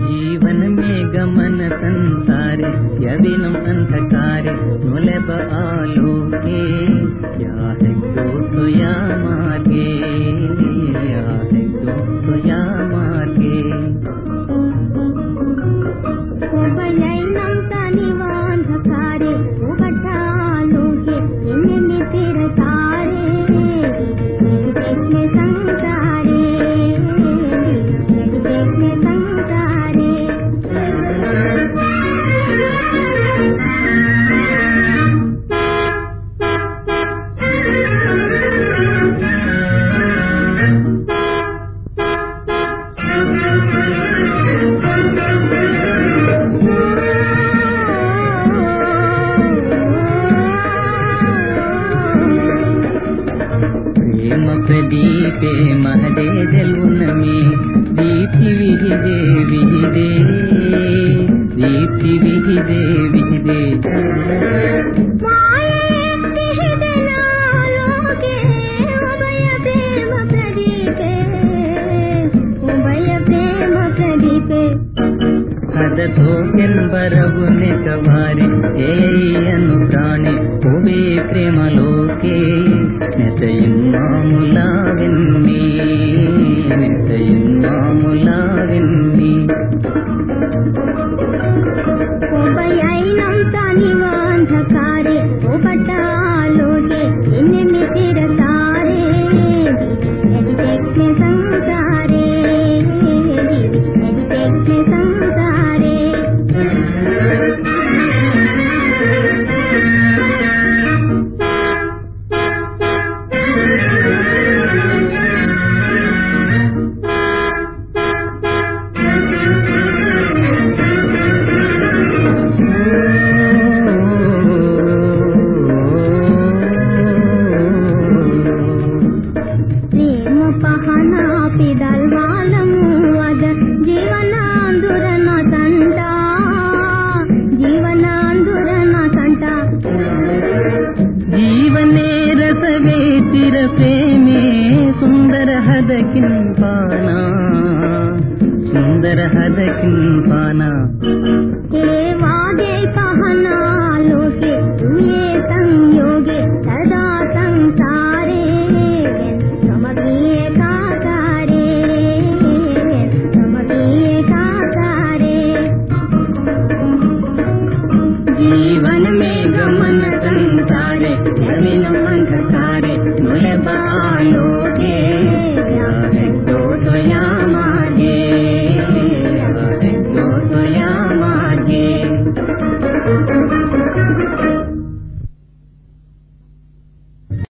जीवन में अन्धकारे नो अन्धकारे यातको तुजामाथे मार्गे ಮುಖ ದೀಪೆ ಮಹದೇ ಜಲುನಮಿ ದೀತಿ ವಿಧಿ ದೇವಿ ದೇ ದೀತಿ ವಿಧಿ ದೇವಿ ದೇ ಬರಗುನೆ ಕವಾರಿ ಏಯನು ಪ್ರಾಣಿ ಹೂವೇ ಪ್ರೇಮ ಲೋಕೇ నెతయున్నాములావిన్ని నెతయున్నాములావిన్ని ಒಬ್ಬಯ್ಯನಂತ ನಿವ ಅಂಧಕಾರೆ ಒಬ್ಬಟ್ಟ ಆಲೋಕೆ ನಿನ್ನೆ ಮಿತಿರ ತಾರೆ சிறப்பே சுந்தர ஹதக்கின் பானா சுந்தர ஹதக்கின் பானா वादे पहनालों से ये संयोगे सदा संसारे। समझिए का तारे समझिए जीवन